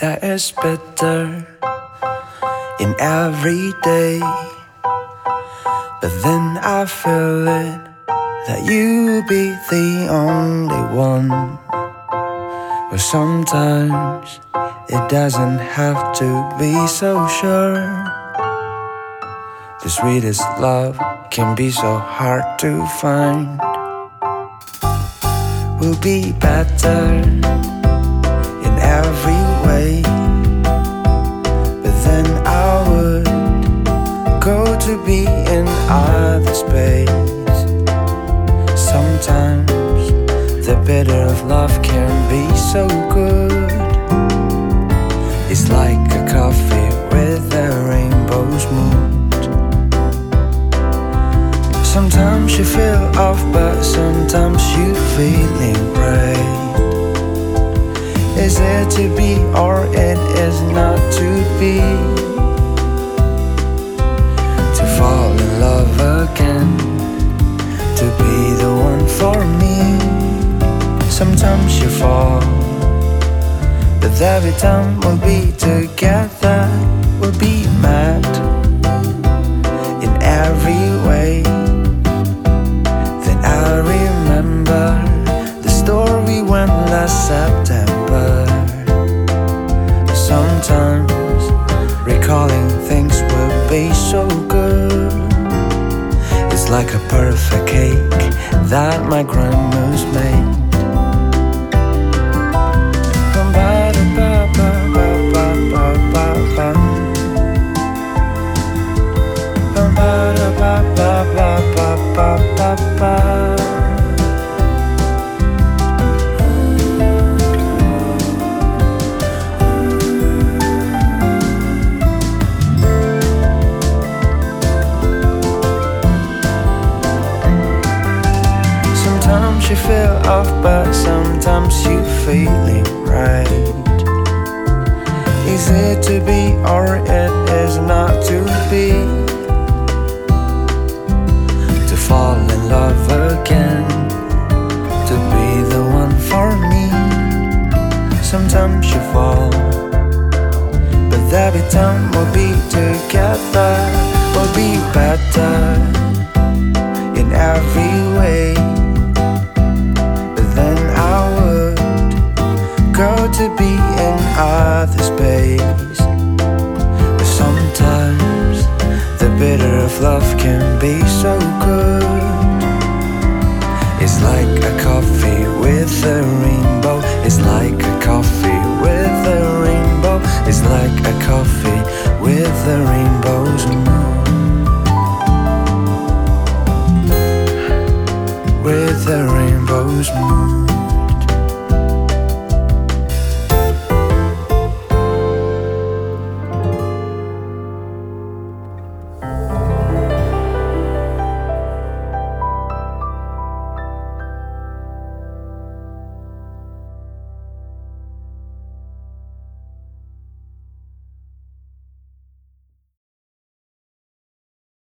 that is better in every day. But then I feel it that you'll be the only one. But sometimes it doesn't have to be so sure. The sweetest love can be so hard to find. We'll be better in every way. But then I would go to be in other space. Sometimes the bitter of love can be so good. It's like a coffee with a rainbow's mood. Sometimes you feel off, but sometimes you're feeling right. Is it to be or it is not to be? To fall in love again, to be the one for me. Sometimes you fall, but every time we'll be together, we'll be mad in every way. Then I remember the story when last September. Sometimes recalling things will be so good. It's like a perfect cake that my grandma's made. Sometimes you feel off, but sometimes you feeling right. Is it to be or it is not to be? To fall in love again, to be the one for me. Sometimes you fall, but every time we'll be together, we'll be better to be in other space. But sometimes the bitter of love can be so good. It's like a coffee with a rainbow. It's like a coffee with a rainbow. It's like a coffee with a rainbow's moon. With a rainbow's moon.